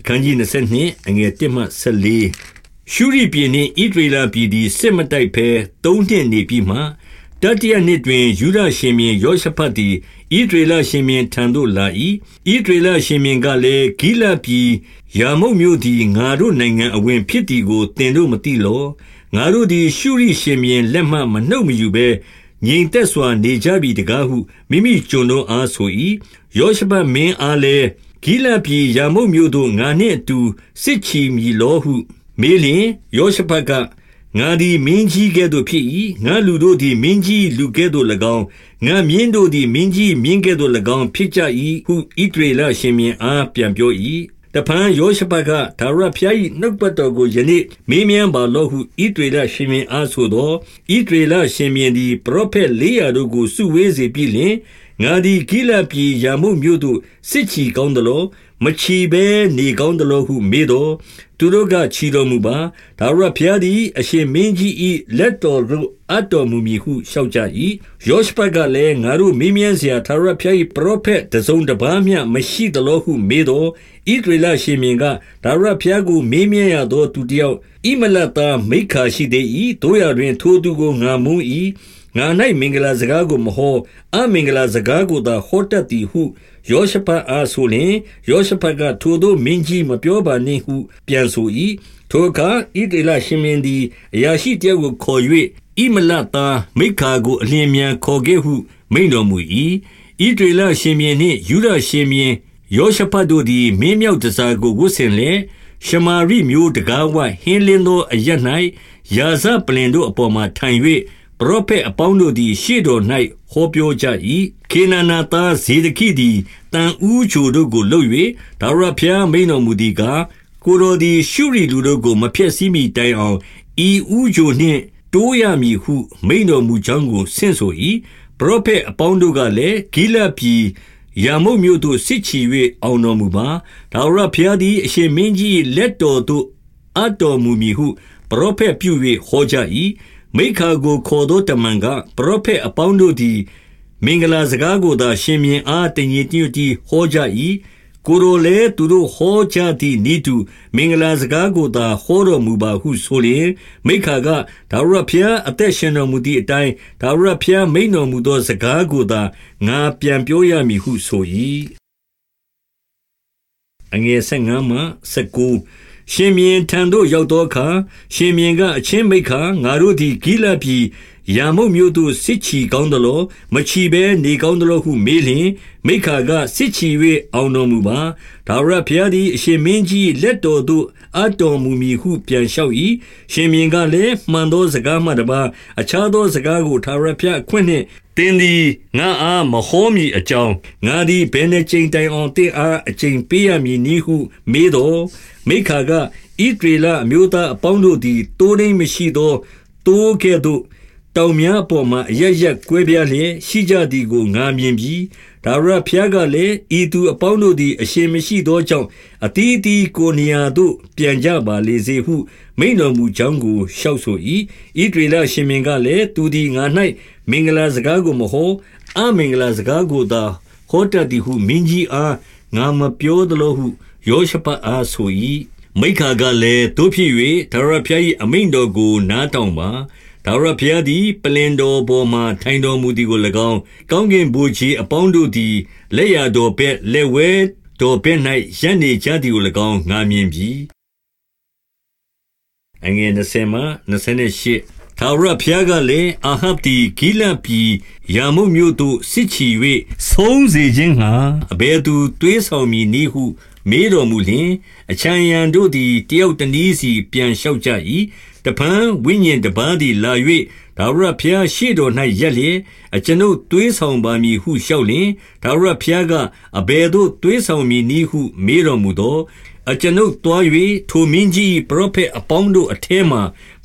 အခန်းကြီး22အငယ်1မှ14ရှုရိပြည်နှင့်ဣဒရေလပြည်သည်စစ်မတိုက်ဘဲသုံးနှစ်နေပြီးမှတတိယနှစ်တွင်ယူဒရှင်မြင်းယောရှဖတ်သည်ဣဒရေလရှင်မြင်းထံသို့လာ၏ဣဒရေလရှင်မြင်းကလည်းဂိလပြည်ယာမုတ်မြို့သည်ငါတို့နိုင်ငံအဝင်ဖြစ်သည်ကိုသင်တို့မသိလောငါတို့သည်ရှုရိရှင်မြင်းလက်မှမနှုတ်မယူဘဲငြိမ်သက်စွာနေကြပြီတကားဟုမိမိကျွန်တို့အားဆို၏ယောရှဖတ်မင်းအားလည်း ဂိလပြည်ယာမုတ်မြို့သို့ငါနှင့်အတူ စစ်ချီမည်လောဟု မေးလျင်ယောရှဖတ်ကငါသည်မင်းကြီးကဲ့သို့ဖြစ်၏ငါလူတို့သည်မင်းကြီးလူကဲ့သို့၎င်းငါမြင်းတို့သည်မင်းကြီးမြင်းကဲ့သို့၎င်းဖြစ်ကြ၏ဟုဣတရေလရှင်မြင်းအားပြန်ပြော၏တဖန်ယောရှဖတ်ကဒါရဖျား၏နှုတ်ပတ်တော်ကိုယနေ့မေးမြန်းပါလောဟုဣတရေလရှင်မြင်းအားဆိုသောဣတရေလရှင်မြင်းသည်ပရောဖက်400တို့ကိုစုဝေးစေပြီးလျှင် ငါသည်ဂိလပြည်ရာမုမြို့သို့စစ်ချီကောင်းသလိုမချီဘဲနေကောင်းသလိုဟုမေးတော့သူတို့ကချီတော်မူပါဒါရဘုရားသည်အရှင်မင်းကြီး၏လက်တော်သို့အတော်မူမည်ဟုလျှောက်ကြ၏ယောရှုပတ်ကလည်းငါတို့မင်းမြန်စရာဒါရဘုရား၏ပရောဖက်တစုံတစ်ပါးမျှမရှိသလိုဟုမေးတော့ဣဒရလရှင်မြင်ကဒါရဘုရားကိုမင်းမြန်ရသောသူတယောက်ဣမလတ်သားမိခါရှိသေး၏တို့ရတွင် ထိုသူကိုငါမုန်း၏ ငါ၌မင်္ဂလာစကားကိုမဟောအမင်္ဂလာစကားကိုသာဟောတတ်သည်ဟုယောရှဖတ်အားဆိုလျင်ယောရှဖတ်ကထိုသို့မင်းကြီးမပြောပါနှင့်ဟုပြန်ဆို၏ထိုအခါဣဒေလရှင်မင်းသည်အရာရှိတယောက်ကိုခေါ်၍ဣမလသားမိခါကိုအလျင်မြန်ခေါ်ခဲ့ဟု မိန်တော်မူ၏ဣဒေလရှင်မင်းနှင့်ယူဒရှင်မင်းယောရှဖတ်တို့သည်မင်းမြောက်တစားကိုဝတ်ဆင်လျက်ရှမာရိမျိုးတကားဝဟင်းလင်းသောအရ၌ယာဇပလင်တို့အပေါ်မှထိုင်၍ ပရောဖက်အပေါင်းတို့သည် ရှေ့တော်၌ဟောပြောကြ၏ခေနနာသားဇေဒကိသည်တန်ဦးချိုတို့ကိုလှုပ်၍ဒါဝရဖျားမိန်တော်မူသည်ကား ကိုတော်သည် ရှုရီလူတို့ကို မဖျက်ဆီးမိတိုင်အောင် ဤဦးချိုနှင့် တိုးရမည်ဟု မိန်တော်မူကြောင်းကို ဆင့်ဆို၏ပရောဖက်အပေါင်းတို့ကလည်း ဂိလပြည်ယာမုတ်မြို့သို့ စစ်ချီ၍အောင်တော်မူပါဒါဝရဖျားသည် အရှင်မင်းကြီးလက်တော်သို့အတော်မူမည်ဟု ပရောဖက်ပြု၍ဟောကြ၏ မိခါကိုခေါ်သောတမန်ကပရောဖက်အပေါင်းတို့သည် မင်္ဂလာစကားကိုသာ ရှင်မြင်အားတညီတညွတ်တီဟောကြ၏ကိုရိုလေသူတို့ဟောကြသည့်ဤသူမင်္ဂလာစကားကိုသာဟောတော်မူပါဟုဆိုလျင်မိခါကဒါဝရဖျားအသက်ရှင်တော်မူသည့်အတိုင်းဒါဝရဖျားမိန်တော်မူသောစကားကိုသာငါပြန်ပြောရမည်ဟုဆို၏အငယ်၅မှ19 ရှင်မြင်းထံသို့ရောက်သောအခါရှင်မြင်းကအချင်းမိခါငါတို့သည်ဂိလပြည် ယာမုတ်မြို့သို့စစ်ချီကောင်းသလိုမချီဘဲနေကောင်းသလိုဟုမေးလျင်မိခါကစစ်ချီ၍အောင်တော်မူပါဒါဝရဘုရားသည်အရှင်မင်းကြီးလက်တော်သို့အတော်မူမည်ဟုပြန်လျှောက်၏ရှင်မြင်းကလည်းမှန်သောစကားမှတပါအခြားသောစကားကိုဒါဝရဘုရားအခွင့်နှင့်တင်းသည်ငါအားမဟောမည်အကြောင်းငါသည်ဘယ်နှကြိမ်တိုင်အောင်တင်းအားအချိန်ပေးရမည်နည်းဟုမေးတော်မိခါကဣဒရေလအမျိုးသားအပေါင်းတို့သည်တိုးနှိမ်မရှိသောတိုးကဲ့သို့ တောင်များအပေါ်မှာအရရက်ကွဲပြားလျက်ရှိကြသည်ကိုငါမြင်ပြီးဒါဝရဖျားကလည်းဤသူအပေါင်းတို့သည်အရှင်မရှိသောကြောင့်အတီးတီကိုနေရာသို့ပြန်ကြပါလေစေဟု မိန်တော်မူကြောင်းကိုရှောက်ဆို၏ဣဒရေလရှင်မင်းကလည်းသူသည်ငါ၌မင်္ဂလာစကားကိုမဟောအမင်္ဂလာစကားကိုသာဟောတတ်သည်ဟုမင်းကြီးအားငါမပြောသလိုဟုယောရှဖတ်အားဆို၏မိခါကလည်းတို့ဖြစ်၍ဒါရဖျား၏အမိန်တော်ကိုနားထောင်ပါ ဒါဝရဘုရားသည်ပလင်တော်ပေါ်မှထိုင်တော်မူသည်ကို၎င်း ကောင်းကင်ဘုရားအပေါင်းတို့သည် လက်ရတော်ဘက် လက်ဝဲတော်ဘက်၌ရပ်နေကြသည်ကို၎င်း ငါမြင်ပြီအငယ်20မှ28ထာဝရဘုရားကလည်း အာဟပ်တီဂိလပြည်ယာမုတ်မြို့သို့ စစ်ချီ၍ဆုံးစေခြင်းငှာအဘယ်သူတွေးဆောင်မည်နည်းဟု မေးတော်မူလျင်အချံရန်တို့သည်တယောက်တနည်းစီပြန်လျှောက်ကြ၏တပံဝိညာဉ်တပန်းသည်လာ၍ဒါဝရဖျားရှေ့တော်၌ရက်လျက်အကျွန်ုပ်တွေးဆောင်ပါမည်ဟုလျှောက်လျင်ဒါဝရဖျားကအဘယ်သို့တွေးဆောင်မည်နည်းဟု မေးတော်မူသောအကျွန်ုပ်တွား၍ထိုမင်းကြီးပရောဖက်အပေါင်းတို့အထဲမှ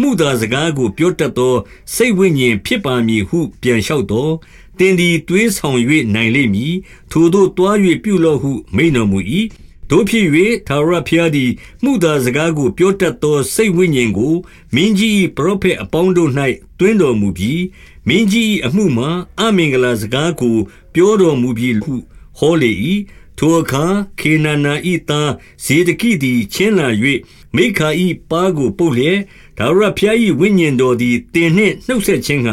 မှုသာစကားကို ပြောတတ်သော စိတ်ဝိညာဉ်ဖြစ်ပါမည်ဟု ပြန်လျှောက်တော်တင်ဒီတွေးဆောင်၍နိုင်လိမ့်မည်ထိုတို့တွား၍ပြုလော့ဟုမိန်တော်မူ၏ တို့ဖြစ်၍သာရဖျားသည်မှုသာစကားကို ပြောတတ်သော စိတ်ဝိညာဉ်ကိုမင်းကြီးပရောဖက်အပေါင်းတို့၌တွင်တော်မူပြီးမင်းကြီးအမှုမှာအမင်္ဂလာစကားကို ပြောတော်မူပြီးဟုဟောလေ၏ထိုအခါခေနာနာ၏သားဇေဒကိသည်ချင်းလာ၍မိခါ၏ပါးကိုပုတ်လျက်ဒါဝရဖျား၏ဝိညာဉ်တော်သည်တင်နှင့်နှုတ်ဆက်ခြင်းက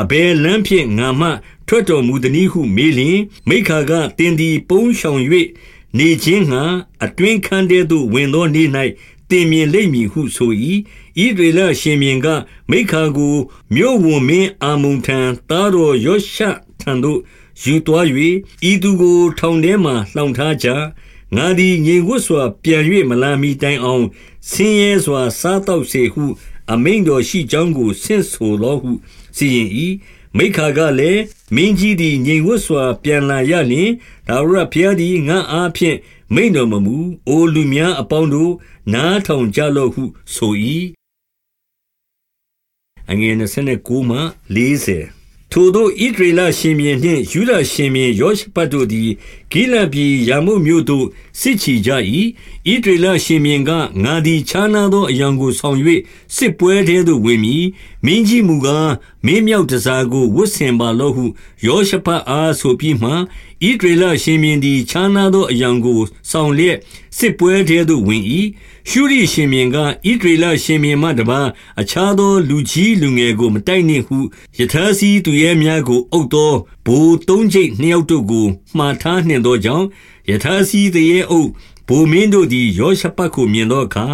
အဘယ်လမ်းဖြင့်ငါမှ ထွက်တော်မူသည်ဟုမေးလျင်မိခါကတင်သည် ပုံးဆောင်၍ နေခြင်းငှာအတွင်းခန်းထဲသို့ဝင်သောနေ့၌တင်မြင်လိမ့်မည်ဟုဆို၏ဣဒေလရှင်မြင်ကမိခါကိုမြို့ဝန်မင်းအာမုန်ထံသားတော်ယောရှထံသို့ယူသွား၍ဤသူကိုထောင်ထဲမှလှောင်ထားကြငါသည်ငြိမ်ဝတ်စွာပြန်၍မလာမီတိုင်အောင်ဆင်းရဲစွာစားတော့စေဟု အမိန်တော်ရှိကြောင်းကိုဆင့်ဆိုတော်ဟုစီရင်၏ မိခါကလည်းမင်းကြီးသည်ငြိမ်ဝတ်စွာ ပြန်လာရလျင်ဒါဝရဘုရားသည်ငါအားဖြင့်မိန်တော်မမူအိုလူများအပေါင်းတို့နားထောင်ကြလော့ဟုဆို၏အငယ်29မှ40ထိုသို့ဣဒရေလရှင်မြင်းနှင့်ယူဒရှင်မြင်းယောရှဖတ်တို့သည်ဂိလပြည်ရာမုမြို့သို့စစ်ချီကြ၏ဣဒရေလရှင်မြင်းကငါသည်ခြားနာသောအယောင်ကိုဆောင်၍စစ်ပွဲထဲသို့ဝင်မည်မင်းကြီးမူကား မင်းမြောက်တစားကိုဝတ်ဆင်ပါလော့ဟုယောရှဖတ်အားဆိုပြီးမှဣဒရေလရှင်မြင်းသည်ခြားနာသောအယောင်ကိုဆောင်လျက်စစ်ပွဲထဲသို့ဝင်၏ရှုရိရှင်မြင်းကဣဒရေလရှင်မြင်းမှတပါအခြားသောလူကြီးလူငယ်ကိုမတိုက်နှင့်ဟုယထာစီသူရဲများကိုအုပ်သောဘိုးသုံးကျိတ်နှစ်ယောက်တို့ကိုမှားထားနှင့်သောကြောင့်ယထာစီတရေအုပ်ဘိုမင်းတို့သည်ယောရှဖတ်ကိုမြင်သောအခါ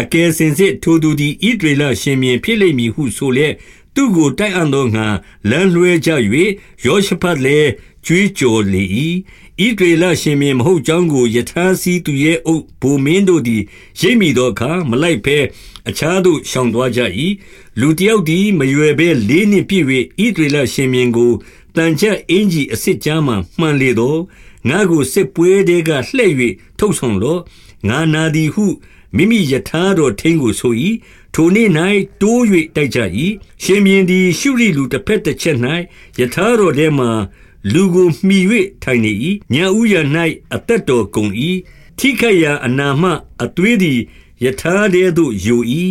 အကယ်စင်စစ်ထိုသူသည်ဣဒရေလရှင်မြင်းဖြစ်လိမ့်မည်ဟုဆိုလျက် သူကိုတိုက်အံ့သောငါလမ်းလွှဲကြ၍ယောရှဖတ်လည်းကြွေးကြော်လေ၏ဣဒရေလရှင်မြင်းမဟုတ်ကြောင်းကိုယထာစီသူရဲ့အုပ်ဘိုမင်းတို့သည်ရိပ်မိသောအခါမလိုက်ဘဲအခြားသို့ရှောင်သွားကြ၏လူတယောက်သည်မရွယ်ဘဲလေးနှင့်ပြည့်၍ဣဒရေလရှင်မြင်းကိုတန်ချက်အင်ကြီးအစ်စ်ကြားမှမှန်လေသောငါကိုစစ်ပွဲတဲကလှဲ့၍ထုတ်ဆောင်လော့ငါနာသည်ဟုမိမိယထာတော်ထင်းကိုဆို၏ ထိုနေ့၌တိုး၍တိုက်ကြ၏ရှင်မြင်းသည်ရှုရိလူတစ်ဖက်တစ်ချက်၌ယထာတော်ထဲမှလူကိုမှီ၍ထိုင်နေ၏ညဥ်ရ၌အသက်တော်ကုန်၏ထိခိုက်ရာအနာမှအသွေးသည်ယထာတဲ့သို့ယို၏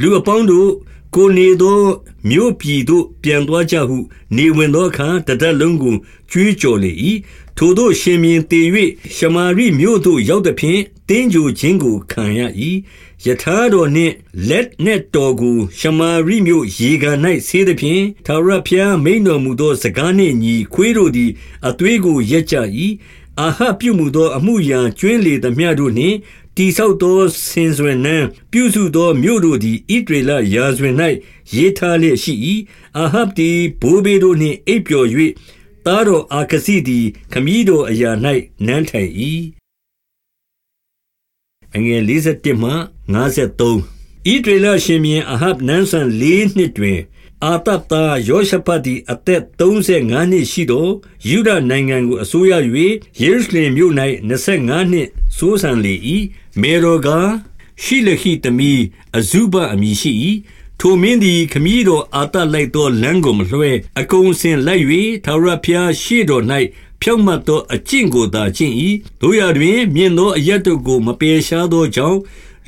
လူအပေါင်းတို့ ကိုနေသောမြို့ပြည်သို့ ပြန်သွားကြဟု နေဝင်သောအခါတဒတ်လုံးကိုကျွေးကြော်လေ၏ထိုတို့ ရှင်မြင်းတည်၍ရှမာရိမြို့သို့ ရောက်သည်ဖြင့်တင်းကြိုခြင်းကို ခံရ၏ယထာတော်နှင့် လက်နှင့်တော်ကို ရှမာရိမြို့ ရေကန်၌ဆေးသည်ဖြင့်သာရဖျား မိန်တော်မူသော စကားနှင့်ညီ ခွေးတို့သည် အသွေးကိုရက်ကြ၏အာဟပြုမှုသော အမှုရာကျွင်းလေသမျှတို့နှင့် တိဆောက်သောဆင်စွင်နှံပြုစုသောမြို့တို့သည်ဣဒရေလရာဇဝင်၌ရေးထားလျက်ရှိ၏အာဟပ်သည်ဘိုးဘေးတို့နှင့်အိပ်ပျော်၍သားတော်အာခစီသည်ခမည်းတော်အရာ၌နန်းထိုင်၏အငယ်57မှ53ဣဒရေလရှင်မြင်းအာဟပ်နန်းဆန်၄နှစ်တွင်အာတပ်သားယောရှဖတ်သည်အသက်35နှစ်ရှိသောယူဒနိုင်ငံကိုအစိုးရ၍ယေရုရှလင်မြို့၌25နှစ်စိုးစံလေ၏ မေရောကရှိလခိတမီအဇုဘအမည်ရှိ၏ထိုမင်းသည်ခမည်းတော်အာတလိုက်သောလမ်းကိုမလွှဲအကုံစင်လိုက်၍သာရဖျားရှေ့တော်၌ဖြောင့်မတ်သောအကျင့်ကိုသာကျင့်၏တို့ရတွင် မြင့်သောအရက်တို့ကိုမပယ်ရှားသောကြောင့်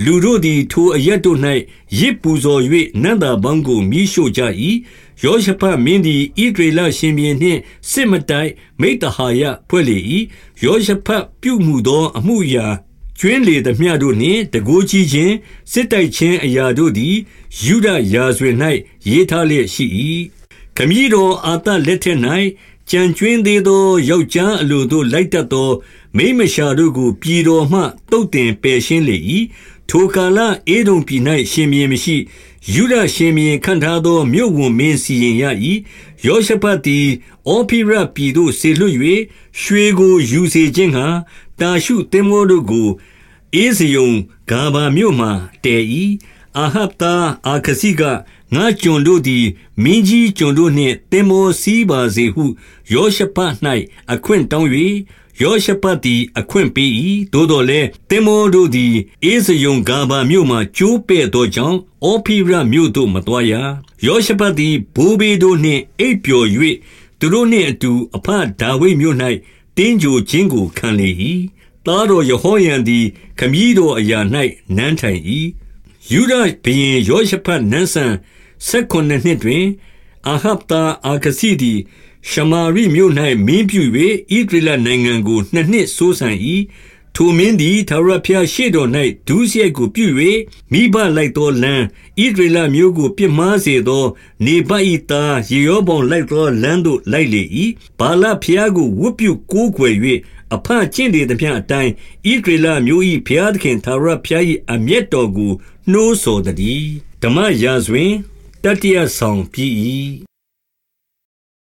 လူတို့သည်ထိုအရက်တို့၌ရစ်ပူဇော်၍နန္တာပေါင်းကိုမိရှို့ကြ၏ယောရှဖတ်မင်းသည်ဣဒရေလရှင်ဘီနှင့်စစ်မတိုက်မိတ္တဟာယဖွဲ့လေ၏ယောရှဖတ်ပြုမှုသောအမှုရာ ကျွင်းလေသမျှတို့နှင့်တကိုးကြီးခြင်းစစ်တိုက်ခြင်းအရာတို့သည်ယူဒရာဇဝင်၌ရေးထားလျက်ရှိ၏ခမည်းတော်အာတလက်ထက်၌ကြံကျွင်းသေးသောယောက်ျားအလိုတို့လိုက်တတ်သော မိမရှာတို့ကို ပြည်တော်မှတုတ်တင်ပယ်ရှင်းလေ၏ထိုကာလအေဒုံပြည်၌ရှင်မြင်းမရှိ ယူဒရှင်မြင်းခံထားသောမြို့ဝန်မင်းစီရင်ရ၏ယောရှဖတ်သည်အောဖိရပြည်သို့ဆေလွတ်၍ရွှေကိုယူစေခြင်းဟာတာရှုသင်္ဘောတို့ကိုအေးစယုံဂါဘာမြို့မှတည်၏အာဟပ်သားအာခစီက ငါကျွန်တို့သည် မင်းကြီးကျွန်တို့နှင့်တင်မောစီးပါစေဟု ယောရှဖတ်၌အခွင့်တောင်း၍ယောရှဖတ်သည် အခွင့်ပေး၏သို့တော်လည်းတင်မောတို့သည်အေးစယုံဂါဘာမြို့မှကျိုးပဲ့သောကြောင့်အောဖိရမြို့သို့မတော်ရယောရှဖတ်သည် ဘိုးဘေးတို့နှင့် အိပ်ပျော်၍သူတို့နှင့်အတူအဖဒါဝိမြို့၌တင်းကြိုခြင်းကို ခံလေ၏သားတော်ယဟောယံသည် ခမည်းတော်အရာ၌နန်းထိုင်၏ ယူဒဘုရင်ယောရှဖတ်နန်းဆန်၁၈နှစ်တွင်အာဟပ်သားအာခစီသည်ရှမာရိမြို့၌မင်းပြု၍ဣသရေလနိုင်ငံကိုနှစ်နှစ်စိုးစံ၏။ထိုမင်းသည်ထာဝရဘုရားရှေ့တော်၌ဒုစရိုက်ကိုပြု၍မိဘလိုက်သောလမ်းဣသရေလမျိုးကိုပြစ်မှားစေသော နေဗတ်၏သားယေရောဗောင်လိုက်သောလမ်းသို့လိုက်လေ၏။ဗာလဘုရားကိုဝတ်ပြုကိုးကွယ်၍ အဘကျင့်လေသမျှအတိုင်းဣသရေလအမျိုး၏ဘုရားသခင်ထာဝရဘုရား၏အမျက်တော်ကိုနှိုးဆော်သတည်း။ဓမ္မရာဇဝင်တတိယဆောင်ပြီး၏